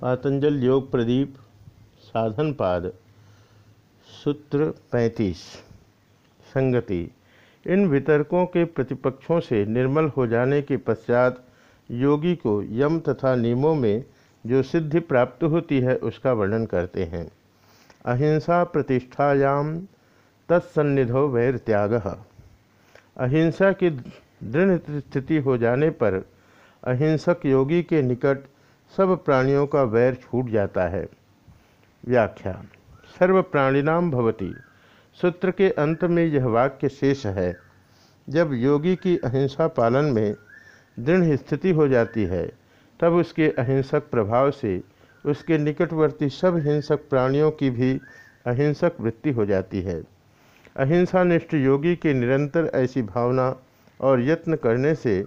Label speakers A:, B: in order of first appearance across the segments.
A: पातंजल योग प्रदीप, साधन पाद, सूत्र 35 संगति। इन वितर्कों के प्रतिपक्षों से निर्मल हो जाने के पश्चात योगी को यम तथा नियमों में जो सिद्धि प्राप्त होती है उसका वर्णन करते हैं। अहिंसा प्रतिष्ठायाम तत्सन्निधो वैर त्याग। अहिंसा की दृढ़ स्थिति हो जाने पर अहिंसक योगी के निकट सब प्राणियों का वैर छूट जाता है। व्याख्या सर्व प्राणिनाम भवती। सूत्र के अंत में यह वाक्य शेष है। जब योगी की अहिंसा पालन में दृढ़ स्थिति हो जाती है, तब उसके अहिंसक प्रभाव से उसके निकटवर्ती सब हिंसक प्राणियों की भी अहिंसक वृत्ति हो जाती है। अहिंसा निष्ठ योगी के निरंतर ऐसी भावना और यत्न करने से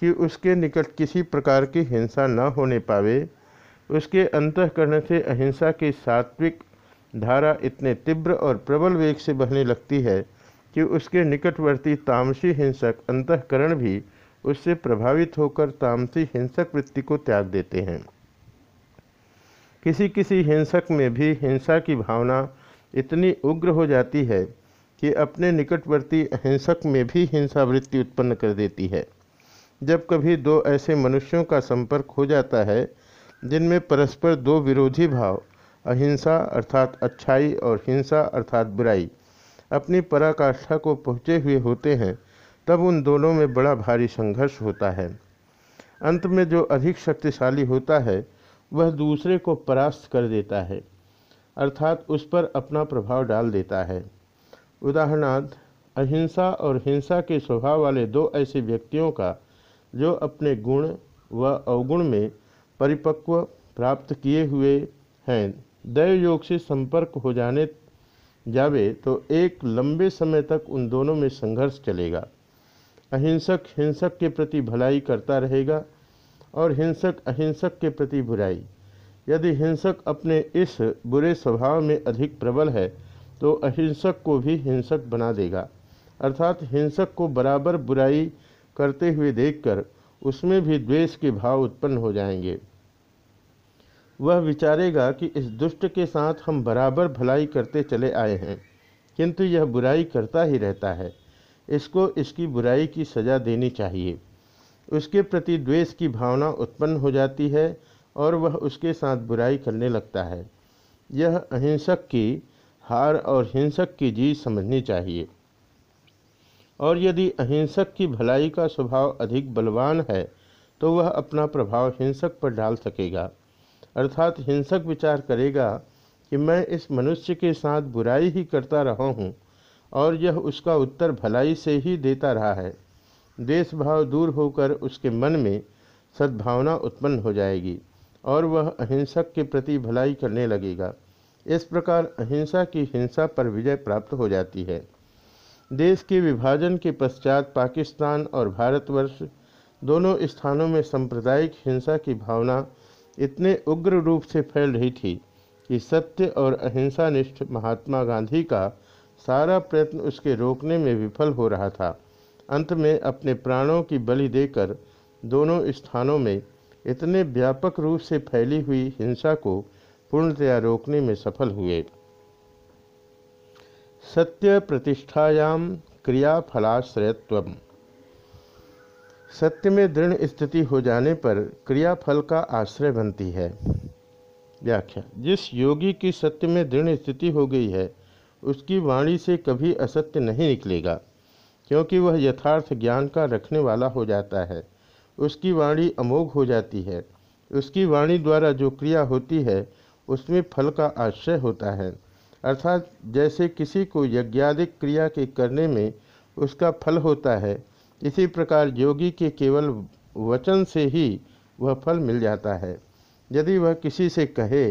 A: कि उसके निकट किसी प्रकार की हिंसा न होने पावे। उसके अंतकरण से अहिंसा की सात्विक धारा इतने तीव्र और प्रबल वेग से बहने लगती है कि उसके निकटवर्ती तामसी हिंसक अंतकरण भी उससे प्रभावित होकर तामसी हिंसक वृत्ति को त्याग देते हैं। किसी किसी हिंसक में भी हिंसा की भावना इतनी उग्र हो जाती है कि अपने निकटवर्ती अहिंसक में भी हिंसा वृत्ति उत्पन्न कर देती है। जब कभी दो ऐसे मनुष्यों का संपर्क हो जाता है, जिनमें परस्पर दो विरोधी भाव, अहिंसा अर्थात अच्छाई और हिंसा अर्थात बुराई, अपनी पराकाष्ठा को पहुँचे हुए होते हैं, तब उन दोनों में बड़ा भारी संघर्ष होता है। अंत में जो अधिक शक्तिशाली होता है, वह दूसरे को परास्त कर देता है, अर्थात उस पर अपना प्रभाव डाल देता है। उदाहरणार्थ, अहिंसा और हिंसा के स्वभाव वाले दो ऐसे व्यक्तियों का जो अपने गुण व अवगुण में परिपक्व प्राप्त किए हुए हैं। दैव योग से संपर्क हो जाने जावे तो एक लंबे समय तक उन दोनों में संघर्ष चलेगा। अहिंसक हिंसक के प्रति भलाई करता रहेगा और हिंसक अहिंसक के प्रति बुराई। यदि हिंसक अपने इस बुरे स्वभाव में अधिक प्रबल है तो अहिंसक को भी हिंसक बना देगा। अर्थात हिंसक को बराबर बुराई करते हुए देखकर उसमें भी द्वेष के भाव उत्पन्न हो जाएँगे। वह विचारेगा कि इस दुष्ट के साथ हम बराबर भलाई करते चले आए हैं, किंतु यह बुराई करता ही रहता है। इसको इसकी बुराई की सज़ा देनी चाहिए। उसके प्रति द्वेष की भावना उत्पन्न हो जाती है और वह उसके साथ बुराई करने लगता है। यह अहिंसक की हार और हिंसक की जीत समझनी चाहिए। और यदि अहिंसक की भलाई का स्वभाव अधिक बलवान है तो वह अपना प्रभाव हिंसक पर डाल सकेगा। अर्थात हिंसक विचार करेगा कि मैं इस मनुष्य के साथ बुराई ही करता रहा हूँ और यह उसका उत्तर भलाई से ही देता रहा है। देश भाव दूर होकर उसके मन में सद्भावना उत्पन्न हो जाएगी और वह अहिंसक के प्रति भलाई करने लगेगा। इस प्रकार अहिंसा की हिंसा पर विजय प्राप्त हो जाती है। देश के विभाजन के पश्चात पाकिस्तान और भारतवर्ष दोनों स्थानों में सांप्रदायिक हिंसा की भावना इतने उग्र रूप से फैल रही थी कि सत्य और अहिंसा निष्ठ महात्मा गांधी का सारा प्रयत्न उसके रोकने में विफल हो रहा था। अंत में अपने प्राणों की बलि देकर दोनों स्थानों में इतने व्यापक रूप से फैली हुई हिंसा को पूर्णतया रोकने में सफल हुए। सत्य प्रतिष्ठायाम क्रियाफलाश्रयत्व सत्य में दृढ़ स्थिति हो जाने पर क्रियाफल का आश्रय बनती है। व्याख्या, जिस योगी की सत्य में दृढ़ स्थिति हो गई है, उसकी वाणी से कभी असत्य नहीं निकलेगा, क्योंकि वह यथार्थ ज्ञान का रखने वाला हो जाता है। उसकी वाणी अमोघ हो जाती है। उसकी वाणी द्वारा जो क्रिया होती है, उसमें फल का आश्रय होता है। अर्थात जैसे किसी को यज्ञादिक क्रिया के करने में उसका फल होता है, इसी प्रकार योगी के केवल वचन से ही वह फल मिल जाता है। यदि वह किसी से कहे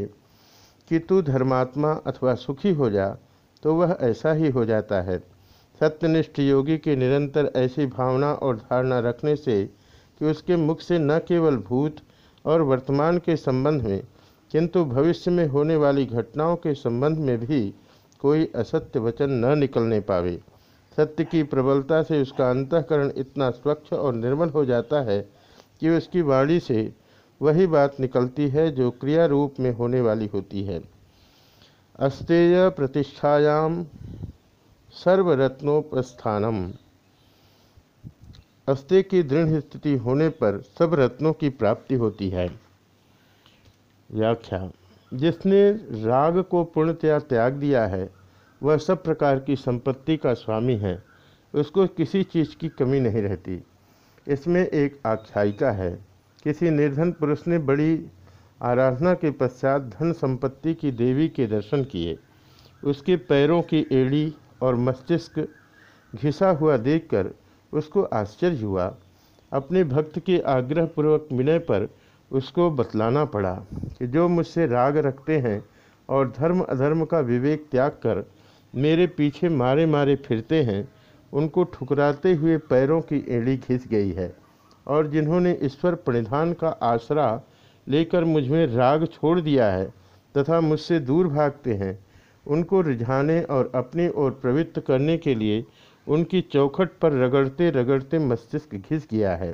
A: कि तू धर्मात्मा अथवा सुखी हो जा तो वह ऐसा ही हो जाता है। सत्यनिष्ठ योगी के निरंतर ऐसी भावना और धारणा रखने से कि उसके मुख से न केवल भूत और वर्तमान के संबंध में किंतु भविष्य में होने वाली घटनाओं के संबंध में भी कोई असत्य वचन न निकलने पावे। सत्य की प्रबलता से उसका अंतकरण इतना स्वच्छ और निर्मल हो जाता है कि उसकी वाणी से वही बात निकलती है जो क्रिया रूप में होने वाली होती है। अस्तेय प्रतिष्ठायाम सर्वरत्नोपस्थानम। अस्ते की दृढ़ स्थिति होने पर सब रत्नों की प्राप्ति होती है। व्याख्या। जिसने राग को पूर्णतया त्याग दिया है, वह सब प्रकार की संपत्ति का स्वामी है। उसको किसी चीज़ की कमी नहीं रहती। इसमें एक आख्यायिका है। किसी निर्धन पुरुष ने बड़ी आराधना के पश्चात धन संपत्ति की देवी के दर्शन किए। उसके पैरों की एड़ी और मस्तिष्क घिसा हुआ देखकर उसको आश्चर्य हुआ। अपने भक्त के आग्रहपूर्वक विनय पर उसको बतलाना पड़ा कि जो मुझसे राग रखते हैं और धर्म अधर्म का विवेक त्याग कर मेरे पीछे मारे मारे फिरते हैं, उनको ठुकराते हुए पैरों की एड़ी घिस गई है और जिन्होंने ईश्वर परिधान का आसरा लेकर मुझमें राग छोड़ दिया है तथा मुझसे दूर भागते हैं, उनको रिझाने और अपनी ओर प्रवृत्त करने के लिए उनकी चौखट पर रगड़ते रगड़ते मस्तिष्क घिस गया है।